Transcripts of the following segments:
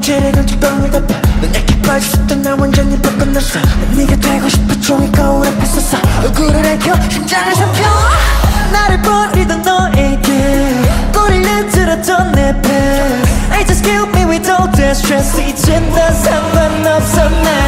내가 뚜껑을 덮어. 넌 내게 빠졌던 나 완전히 바꿔놨어. 난 네가 되고 싶어 종이 거울 앞에 서서 얼굴을 밝혀 심장을 삼켜 나를 버리던 너에게 꼬리를 들었던 내배. I just kill me with all that stress. 이젠 다 상관없어 난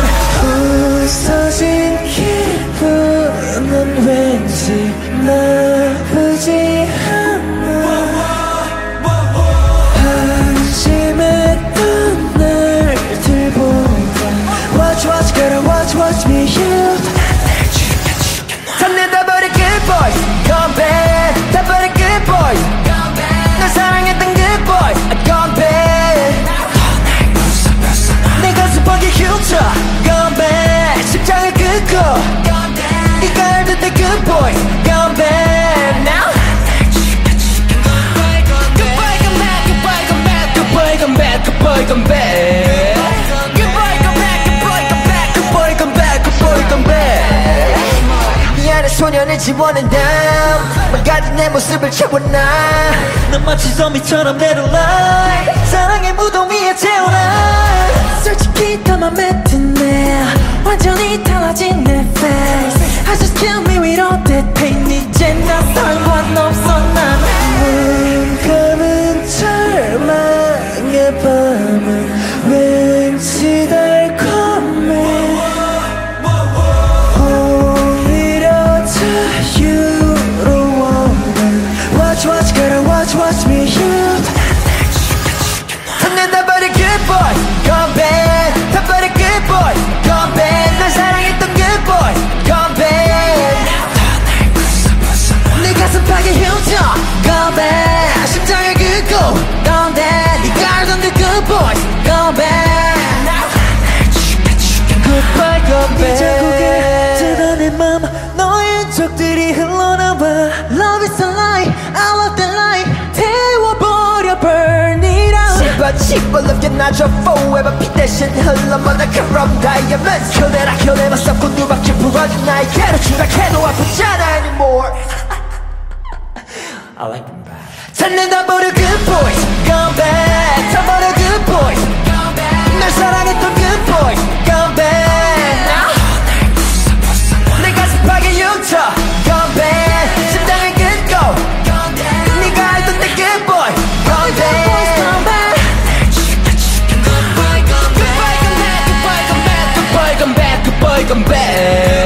소년을 지워낸 다음 망가진 내 모습을 채워놔. 넌 마치 좀비처럼 내려 lie 사랑의 무덤 위에 태어나 솔직히 더 맘에 드네. 완전 파괴 흉터 Come back 심장을 긁고 Come back 네가 알던 그 good boy Come back Goodbye come back 네 자국에 뜯어 내맘 너의 적들이 흘러나와 Love is a lie I love the lie 태워버려 burn it out 씹어 씹어 넘겨놔줘 forever 피 대신 흘러먼 그럼 다이아몬드 켜내라 켜내봐 썩고 누박질 부러진 나에게로 추락해도 아프잖아 anymore I like them bad. 찾는 the good boys, gone bad. the good boys, gone bad. 날 사랑했던 good boys, gone bad. 내 가슴팍에 융쳐, gone bad. 심장에 끊고, gone bad. 네가 알던 내 good boy, gone bad. Goodbye, come back, goodbye, come back, come back.